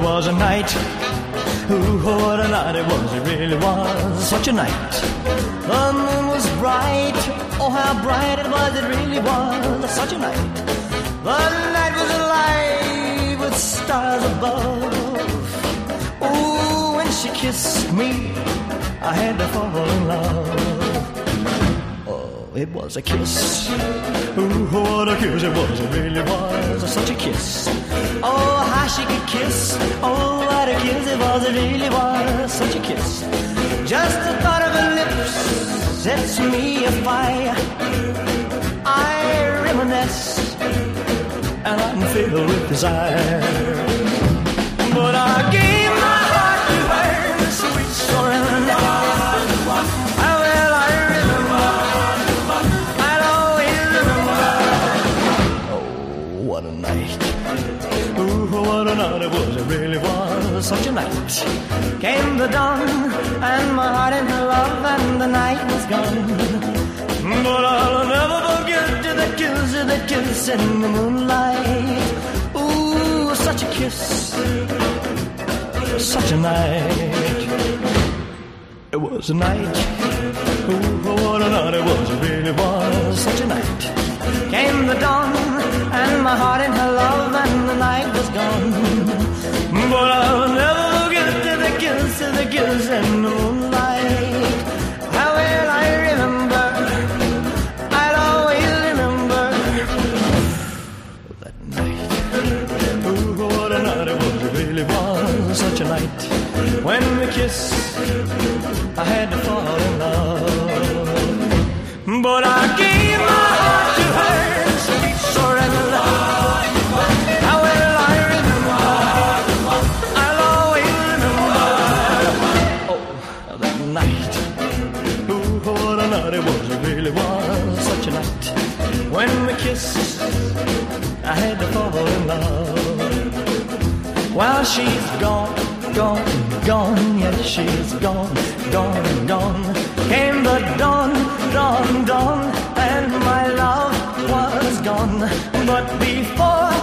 was a night. Ooh, what a night it was, it really was such a night. The moon was bright, oh how bright it was, it really was such a night. The night was alive with stars above. Ooh, when she kissed me, I had to fall in love. Oh, it was a kiss. Ooh, what a kiss it was, it really was such a kiss. Was, it really was such a kiss. Just the thought of her lips sets me afire. I reminisce and I'm filled with desire. What a night! Ooh, what a night it was! It really was such a night. Came the dawn, and my heart in her love, and the night was gone. But I'll never forget the kiss, the kiss in the moonlight. Ooh, such a kiss, such a night. It was a night. Ooh, what a night it was, it really was such a night. Came the dawn, such a night. When we kissed, I had to fall in love. But I gave my heart to her well I remember, I'll always remember. Oh, that night. What a night it was, really was such a night. When we kissed, I had to fall in love. While she's gone, gone, gone, yes, she's gone, gone, gone. Came the dawn, dawn, dawn, and my love was gone. But before